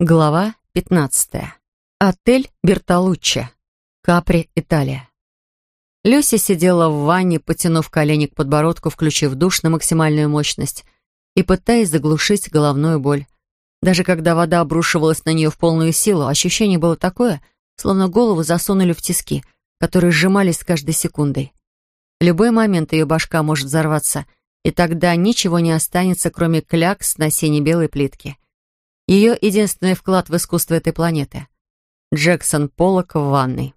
Глава 15. Отель Бертолуччи. Капри, Италия. Люси сидела в ванне, потянув колени к подбородку, включив душ на максимальную мощность и пытаясь заглушить головную боль. Даже когда вода обрушивалась на нее в полную силу, ощущение было такое, словно голову засунули в тиски, которые сжимались с каждой секундой. В любой момент ее башка может взорваться, и тогда ничего не останется, кроме клякс на сине-белой плитке — ее единственный вклад в искусство этой планеты. Джексон Поллок в ванной.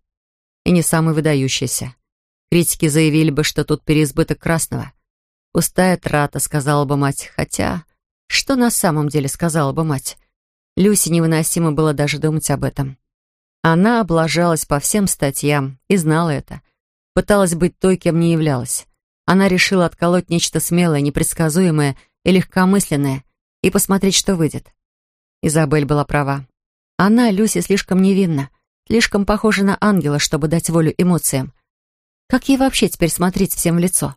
И не самый выдающийся. Критики заявили бы, что тут переизбыток красного. Пустая трата, сказала бы мать. Хотя, что на самом деле сказала бы мать? Люси невыносимо было даже думать об этом. Она облажалась по всем статьям и знала это. Пыталась быть той, кем не являлась. Она решила отколоть нечто смелое, непредсказуемое и легкомысленное и посмотреть, что выйдет. Изабель была права. Она, Люси, слишком невинна, слишком похожа на ангела, чтобы дать волю эмоциям. Как ей вообще теперь смотреть всем в лицо?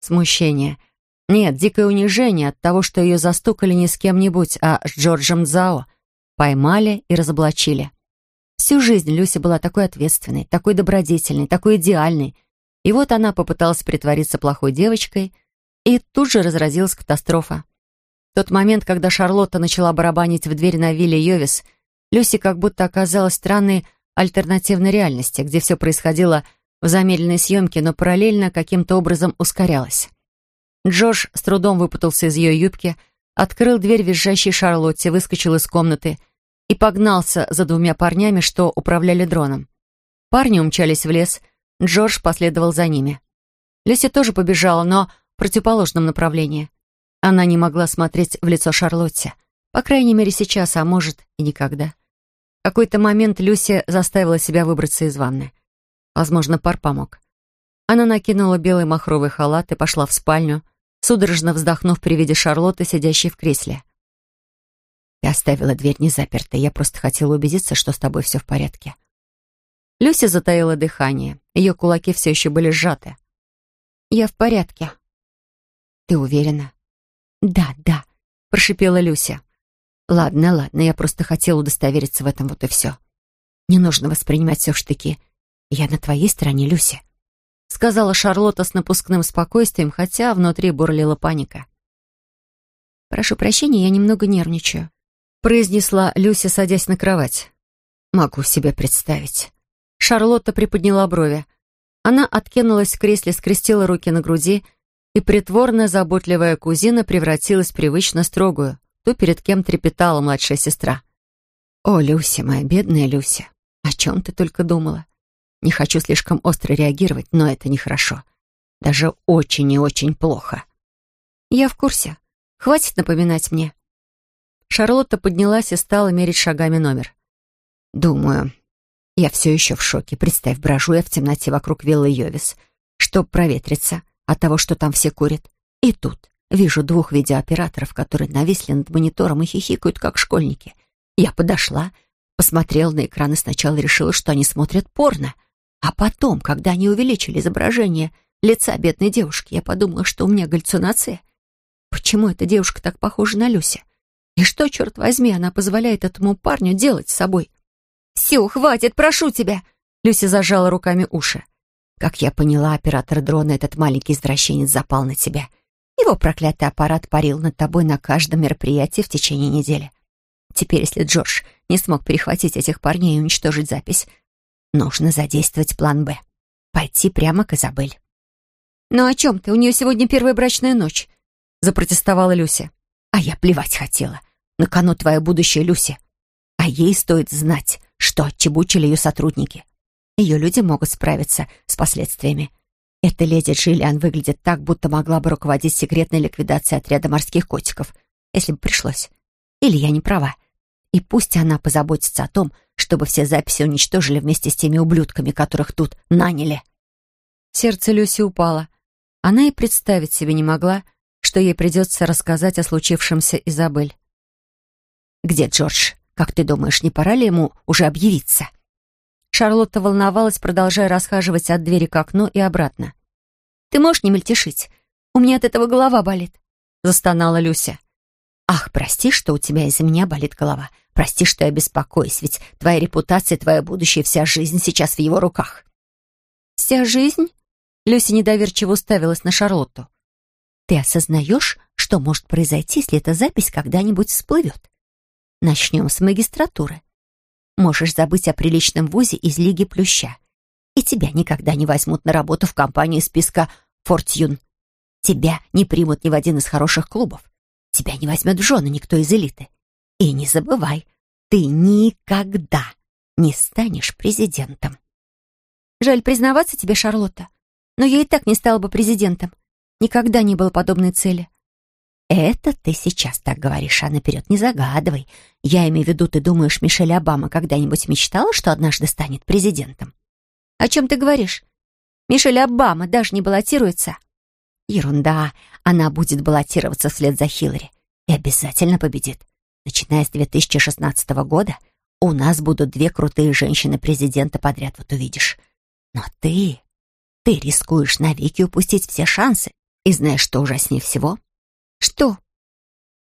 Смущение. Нет, дикое унижение от того, что ее застукали не с кем-нибудь, а с Джорджем Зао. Поймали и разоблачили. Всю жизнь Люси была такой ответственной, такой добродетельной, такой идеальной. И вот она попыталась притвориться плохой девочкой, и тут же разразилась катастрофа тот момент, когда Шарлотта начала барабанить в дверь на вилле Йовис, Люси как будто оказалась в странной альтернативной реальности, где все происходило в замедленной съемке, но параллельно каким-то образом ускорялось. Джош с трудом выпутался из ее юбки, открыл дверь визжащей Шарлотте, выскочил из комнаты и погнался за двумя парнями, что управляли дроном. Парни умчались в лес, Джордж последовал за ними. Люси тоже побежала, но в противоположном направлении. Она не могла смотреть в лицо Шарлотте. По крайней мере, сейчас, а может, и никогда. В какой-то момент Люся заставила себя выбраться из ванны. Возможно, пар помог. Она накинула белый махровый халат и пошла в спальню, судорожно вздохнув при виде Шарлотты, сидящей в кресле. «Ты оставила дверь не запертой. Я просто хотела убедиться, что с тобой все в порядке». Люся затаила дыхание. Ее кулаки все еще были сжаты. «Я в порядке». «Ты уверена?» «Да, да», — прошипела Люся. «Ладно, ладно, я просто хотела удостовериться в этом, вот и все. Не нужно воспринимать все в штыки. Я на твоей стороне, Люся», — сказала Шарлотта с напускным спокойствием, хотя внутри бурлила паника. «Прошу прощения, я немного нервничаю», — произнесла Люся, садясь на кровать. «Могу себе представить». Шарлотта приподняла брови. Она откинулась в кресле, скрестила руки на груди и притворно заботливая кузина превратилась в привычно строгую, ту, перед кем трепетала младшая сестра. «О, Люся, моя бедная Люся, о чем ты только думала? Не хочу слишком остро реагировать, но это нехорошо. Даже очень и очень плохо». «Я в курсе. Хватит напоминать мне». Шарлотта поднялась и стала мерить шагами номер. «Думаю, я все еще в шоке. Представь, брожу я в темноте вокруг виллы Йовис, чтоб проветриться, от того, что там все курят. И тут вижу двух видеооператоров, которые нависли над монитором и хихикают, как школьники. Я подошла, посмотрела на экран и сначала решила, что они смотрят порно. А потом, когда они увеличили изображение лица бедной девушки, я подумала, что у меня галлюцинация. Почему эта девушка так похожа на Люся? И что, черт возьми, она позволяет этому парню делать с собой? «Все, хватит, прошу тебя!» Люся зажала руками уши. Как я поняла, оператор дрона, этот маленький извращенец, запал на тебя. Его проклятый аппарат парил над тобой на каждом мероприятии в течение недели. Теперь, если Джордж не смог перехватить этих парней и уничтожить запись, нужно задействовать план «Б». Пойти прямо к Изабель. «Ну о чем ты? У нее сегодня первая брачная ночь», — запротестовала Люся. «А я плевать хотела. На кону твоя будущая Люся. А ей стоит знать, что отчебучили ее сотрудники. Ее люди могут справиться с последствиями. Эта леди Джиллиан выглядит так, будто могла бы руководить секретной ликвидацией отряда морских котиков, если бы пришлось. Или я не права. И пусть она позаботится о том, чтобы все записи уничтожили вместе с теми ублюдками, которых тут наняли. Сердце Люси упало. Она и представить себе не могла, что ей придется рассказать о случившемся Изабель. «Где Джордж? Как ты думаешь, не пора ли ему уже объявиться?» Шарлотта волновалась, продолжая расхаживать от двери к окну и обратно. «Ты можешь не мельтешить? У меня от этого голова болит», — застонала Люся. «Ах, прости, что у тебя из-за меня болит голова. Прости, что я беспокоюсь, ведь твоя репутация, твое будущее, вся жизнь сейчас в его руках». «Вся жизнь?» Люся недоверчиво уставилась на Шарлотту. «Ты осознаешь, что может произойти, если эта запись когда-нибудь всплывет? Начнем с магистратуры. Можешь забыть о приличном вузе из Лиги Плюща. И тебя никогда не возьмут на работу в компанию списка «Фортюн». Тебя не примут ни в один из хороших клубов. Тебя не возьмет в жены никто из элиты. И не забывай, ты никогда не станешь президентом. Жаль признаваться тебе, Шарлотта, но я и так не стала бы президентом. Никогда не было подобной цели. Это ты сейчас так говоришь, а наперед не загадывай. Я имею в виду, ты думаешь, Мишель Обама когда-нибудь мечтала, что однажды станет президентом? О чем ты говоришь? Мишель Обама даже не баллотируется. Ерунда. Она будет баллотироваться вслед за Хиллари. И обязательно победит. Начиная с 2016 года у нас будут две крутые женщины-президента подряд, вот увидишь. Но ты... Ты рискуешь навеки упустить все шансы. И знаешь, что ужаснее всего? Что?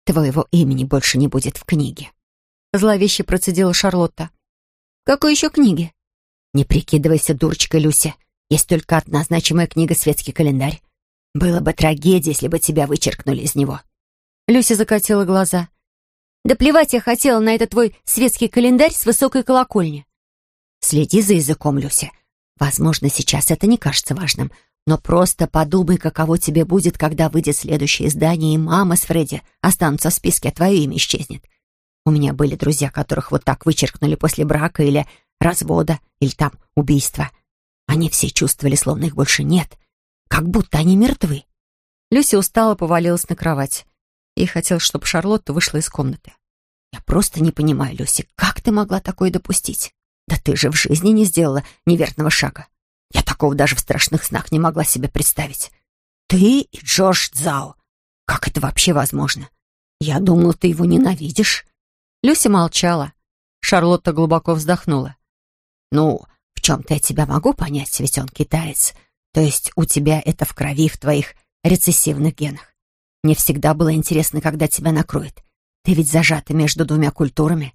Твоего имени больше не будет в книге. Зловеще процедила Шарлотта. Какой еще книги? Не прикидывайся дурочкой, Люся. Есть только одна значимая книга «Светский календарь». Было бы трагедией, если бы тебя вычеркнули из него. Люся закатила глаза. Да плевать я хотела на этот твой светский календарь с высокой колокольни. Следи за языком, Люся. Возможно, сейчас это не кажется важным, но просто подумай, каково тебе будет, когда выйдет следующее издание, и мама с Фредди останутся в списке, а твое имя исчезнет. У меня были друзья, которых вот так вычеркнули после брака или развода, или там убийства. Они все чувствовали, словно их больше нет, как будто они мертвы. Люся устало повалилась на кровать и хотел, чтобы Шарлотта вышла из комнаты. «Я просто не понимаю, Люси, как ты могла такое допустить? Да ты же в жизни не сделала неверного шага. Я такого даже в страшных снах не могла себе представить. Ты и Джордж Цао. Как это вообще возможно? Я думала, ты его ненавидишь». Люся молчала. Шарлотта глубоко вздохнула. «Ну, в чем-то я тебя могу понять, ведь он китаец. То есть у тебя это в крови, в твоих рецессивных генах. Мне всегда было интересно, когда тебя накроет. Ты ведь зажата между двумя культурами.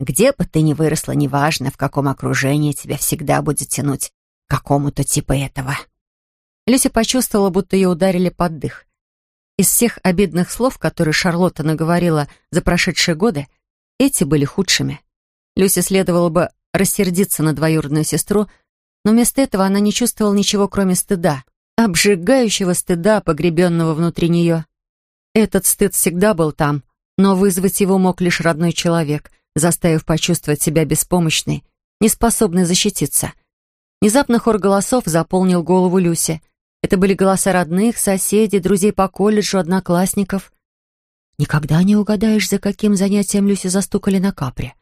Где бы ты ни выросла, неважно, в каком окружении, тебя всегда будет тянуть какому-то типа этого». Люся почувствовала, будто ее ударили под дых. Из всех обидных слов, которые Шарлотта наговорила за прошедшие годы, эти были худшими. Люсе следовало бы рассердиться на двоюродную сестру, но вместо этого она не чувствовала ничего, кроме стыда, обжигающего стыда, погребенного внутри нее. Этот стыд всегда был там, но вызвать его мог лишь родной человек, заставив почувствовать себя беспомощной, неспособной защититься. Внезапно хор голосов заполнил голову Люси. Это были голоса родных, соседей, друзей по колледжу, одноклассников. Никогда не угадаешь, за каким занятием Люси застукали на капре.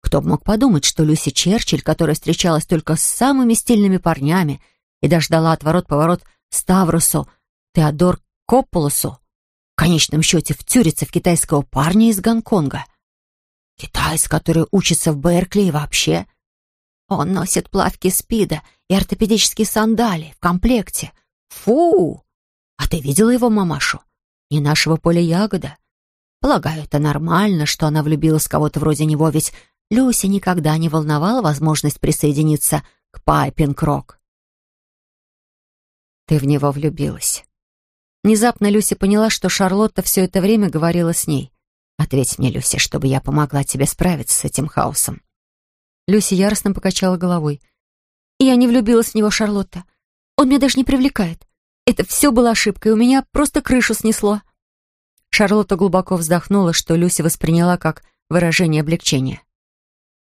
Кто бы мог подумать, что Люси Черчилль, которая встречалась только с самыми стильными парнями и даже дала отворот-поворот Ставросу, Теодор Копполосу, в конечном счете втюрится в китайского парня из Гонконга. Китаец, который учится в Беркли и вообще. Он носит плавки спида и ортопедические сандали в комплекте. Фу! А ты видела его мамашу? Не нашего поля ягода. Полагаю, это нормально, что она влюбилась в кого-то вроде него, ведь Люся никогда не волновала возможность присоединиться к Пайпинг-Рок. Ты в него влюбилась. Внезапно Люся поняла, что Шарлотта все это время говорила с ней. «Ответь мне, Люся, чтобы я помогла тебе справиться с этим хаосом». Люся яростно покачала головой. «Я не влюбилась в него, Шарлотта. Он меня даже не привлекает. Это все было ошибкой, у меня просто крышу снесло». Шарлотта глубоко вздохнула, что Люся восприняла как выражение облегчения.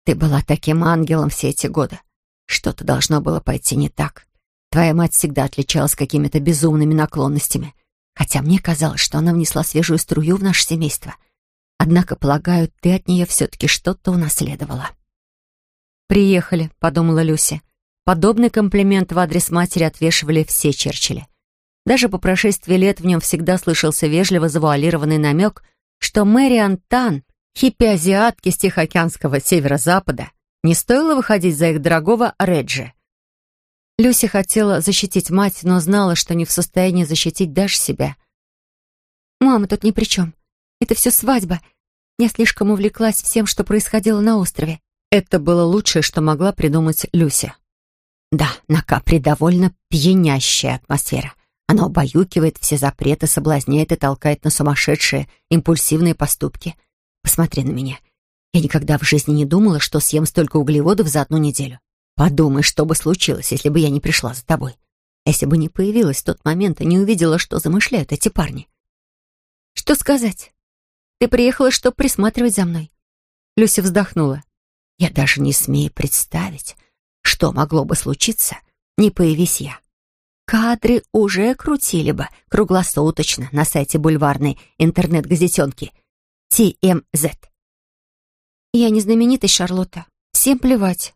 «Ты была таким ангелом все эти годы. Что-то должно было пойти не так. Твоя мать всегда отличалась какими-то безумными наклонностями хотя мне казалось, что она внесла свежую струю в наше семейство. Однако, полагаю, ты от нее все-таки что-то унаследовала. «Приехали», — подумала Люся. Подобный комплимент в адрес матери отвешивали все Черчилли. Даже по прошествии лет в нем всегда слышался вежливо завуалированный намек, что Мэри Антан, хиппи-азиатки с Тихоокеанского северо-запада, не стоило выходить за их дорогого Реджи. Люся хотела защитить мать, но знала, что не в состоянии защитить даже себя. «Мама тут ни при чем. Это все свадьба. Я слишком увлеклась всем, что происходило на острове. Это было лучшее, что могла придумать Люся. Да, на Капри довольно пьянящая атмосфера. Она убаюкивает все запреты, соблазняет и толкает на сумасшедшие, импульсивные поступки. Посмотри на меня. Я никогда в жизни не думала, что съем столько углеводов за одну неделю. Подумай, что бы случилось, если бы я не пришла за тобой. Если бы не появилась в тот момент и не увидела, что замышляют эти парни. Что сказать? Ты приехала, чтобы присматривать за мной. Люся вздохнула. Я даже не смею представить, что могло бы случиться, не появись я. Кадры уже крутили бы круглосуточно на сайте бульварной интернет-газетенки TMZ. Я не знаменитость, Шарлотта. Всем плевать.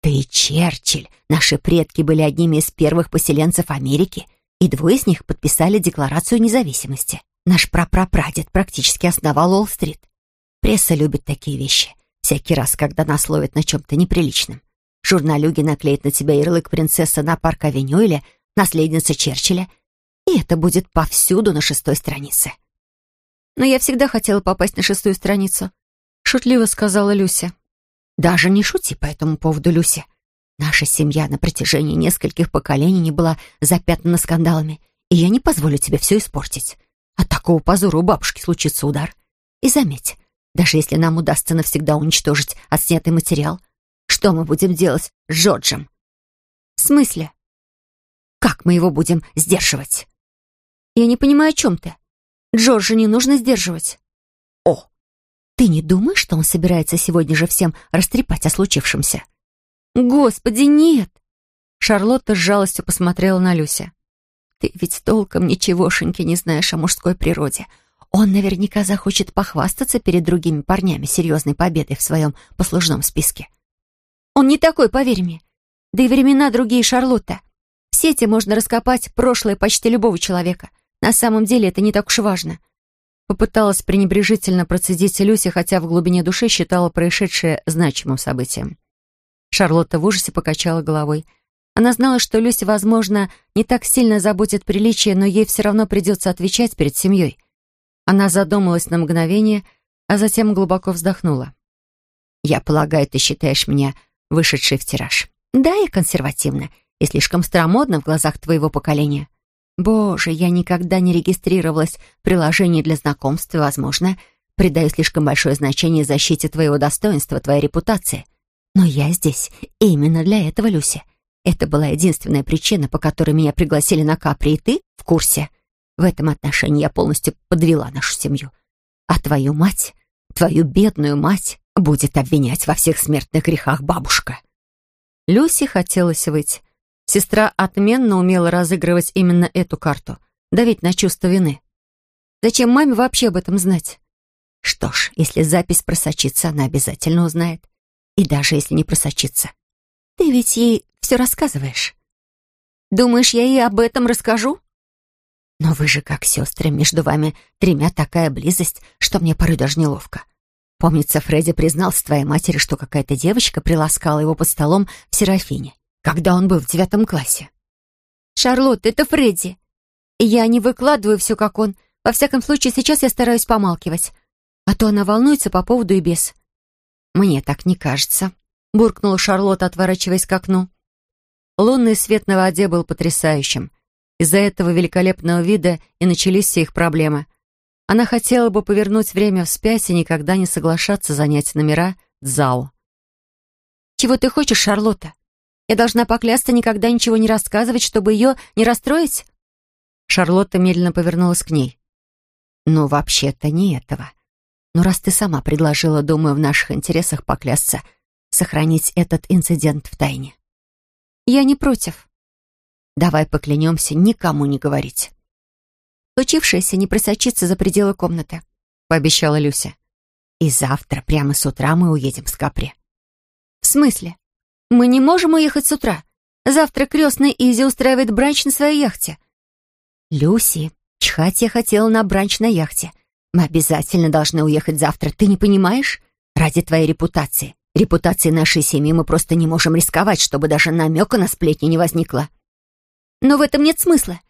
Ты Черчилль. Наши предки были одними из первых поселенцев Америки, и двое из них подписали Декларацию независимости. Наш прапрапрадед практически основал Уолл-стрит. Пресса любит такие вещи. Всякий раз, когда нас ловят на чем-то неприличном. Журналюги наклеят на тебя ярлык принцесса на парк-авеню или наследница Черчилля, и это будет повсюду на шестой странице. «Но я всегда хотела попасть на шестую страницу», — шутливо сказала Люся. «Даже не шути по этому поводу, Люся. Наша семья на протяжении нескольких поколений не была запятнана скандалами, и я не позволю тебе все испортить. От такого позора у бабушки случится удар. И заметь, даже если нам удастся навсегда уничтожить отснятый материал, что мы будем делать с Джорджем? В смысле? Как мы его будем сдерживать? Я не понимаю, о чем ты. Джорджа не нужно сдерживать. О, ты не думаешь, что он собирается сегодня же всем растрепать о случившемся? Господи, нет! Шарлотта с жалостью посмотрела на Люся. Ты ведь толком ничегошеньки не знаешь о мужской природе. Он наверняка захочет похвастаться перед другими парнями серьезной победой в своем послужном списке. Он не такой, поверь мне. Да и времена другие, Шарлотта. В сети можно раскопать прошлое почти любого человека. На самом деле это не так уж важно. Попыталась пренебрежительно процедить Люся, хотя в глубине души считала происшедшее значимым событием. Шарлотта в ужасе покачала головой. Она знала, что Люся, возможно, не так сильно заботит приличие, но ей все равно придется отвечать перед семьей. Она задумалась на мгновение, а затем глубоко вздохнула. «Я полагаю, ты считаешь меня вышедшей в тираж. Да, я консервативна и слишком старомодна в глазах твоего поколения. Боже, я никогда не регистрировалась в приложении для знакомств возможно, придаю слишком большое значение защите твоего достоинства, твоей репутации. Но я здесь именно для этого, Люся. Это была единственная причина, по которой меня пригласили на Капри, и ты в курсе. В этом отношении я полностью подвела нашу семью. А твою мать, твою бедную мать, будет обвинять во всех смертных грехах бабушка. Люси хотелось выйти. Сестра отменно умела разыгрывать именно эту карту, давить на чувство вины. Зачем маме вообще об этом знать? Что ж, если запись просочится, она обязательно узнает. И даже если не просочится. Ты ведь ей все рассказываешь. Думаешь, я ей об этом расскажу? Но вы же как сестры, между вами тремя такая близость, что мне порой даже неловко. Помнится, Фредди признался твоей матери, что какая-то девочка приласкала его под столом в Серафине, когда он был в девятом классе. «Шарлотта, это Фредди. Я не выкладываю все, как он. Во всяком случае, сейчас я стараюсь помалкивать. А то она волнуется по поводу и без». «Мне так не кажется», — буркнула Шарлотта, отворачиваясь к окну. Лунный свет на воде был потрясающим. Из-за этого великолепного вида и начались все их проблемы. Она хотела бы повернуть время вспять и никогда не соглашаться занять номера Дзао. «Чего ты хочешь, Шарлотта? Я должна поклясться никогда ничего не рассказывать, чтобы ее не расстроить?» Шарлотта медленно повернулась к ней. «Ну, вообще-то не этого. Но раз ты сама предложила, думаю, в наших интересах поклясться, сохранить этот инцидент в тайне». «Я не против». «Давай поклянемся никому не говорить». Случившееся не просочится за пределы комнаты», — пообещала Люся. «И завтра, прямо с утра, мы уедем с Капри». «В смысле? Мы не можем уехать с утра. Завтра крестный Изи устраивает бранч на своей яхте». «Люси, чхать я хотела на бранч на яхте. Мы обязательно должны уехать завтра, ты не понимаешь? Ради твоей репутации. Репутации нашей семьи мы просто не можем рисковать, чтобы даже намека на сплетни не возникло». «Но в этом нет смысла.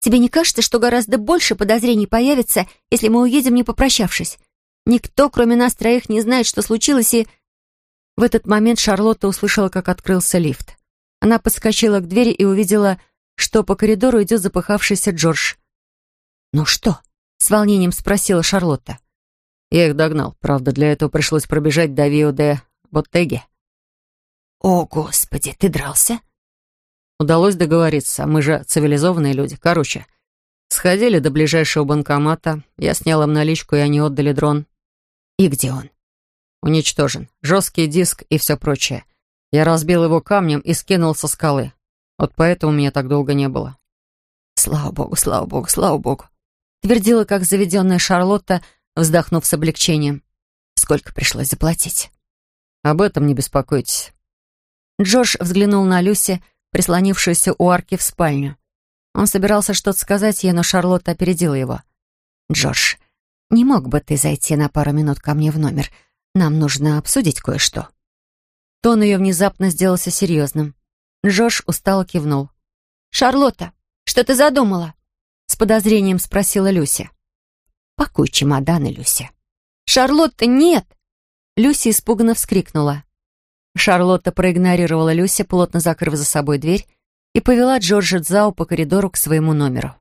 Тебе не кажется, что гораздо больше подозрений появится, если мы уедем, не попрощавшись? Никто, кроме нас троих, не знает, что случилось, и...» В этот момент Шарлотта услышала, как открылся лифт. Она подскочила к двери и увидела, что по коридору идет запыхавшийся Джордж. «Ну что?» — с волнением спросила Шарлотта. Я их догнал. Правда, для этого пришлось пробежать до Вио де Боттеги. «О, Господи, ты дрался?» Удалось договориться. Мы же цивилизованные люди. Короче, сходили до ближайшего банкомата. Я снял им наличку, и они отдали дрон. «И где он?» Уничтожен. Жесткий диск и все прочее. Я разбил его камнем и скинул со скалы. Вот поэтому меня так долго не было. «Слава богу, слава богу, слава богу!» Твердила, как заведенная Шарлотта, вздохнув с облегчением. «Сколько пришлось заплатить?» «Об этом не беспокойтесь». Джош взглянул на Люси, прислонившуюся у арки в спальню. Он собирался что-то сказать ей, но Шарлотта опередила его. «Джош, не мог бы ты зайти на пару минут ко мне в номер? Нам нужно обсудить кое-что». Тон ее внезапно сделался серьезным. Джош устало кивнул. «Шарлотта, что ты задумала?» С подозрением спросила Люся. «Пакуй чемоданы, Люся». «Шарлотта, нет!» Люся испуганно вскрикнула. Шарлотта проигнорировала Люся, плотно закрыв за собой дверь, и повела Джорджа Дзау по коридору к своему номеру.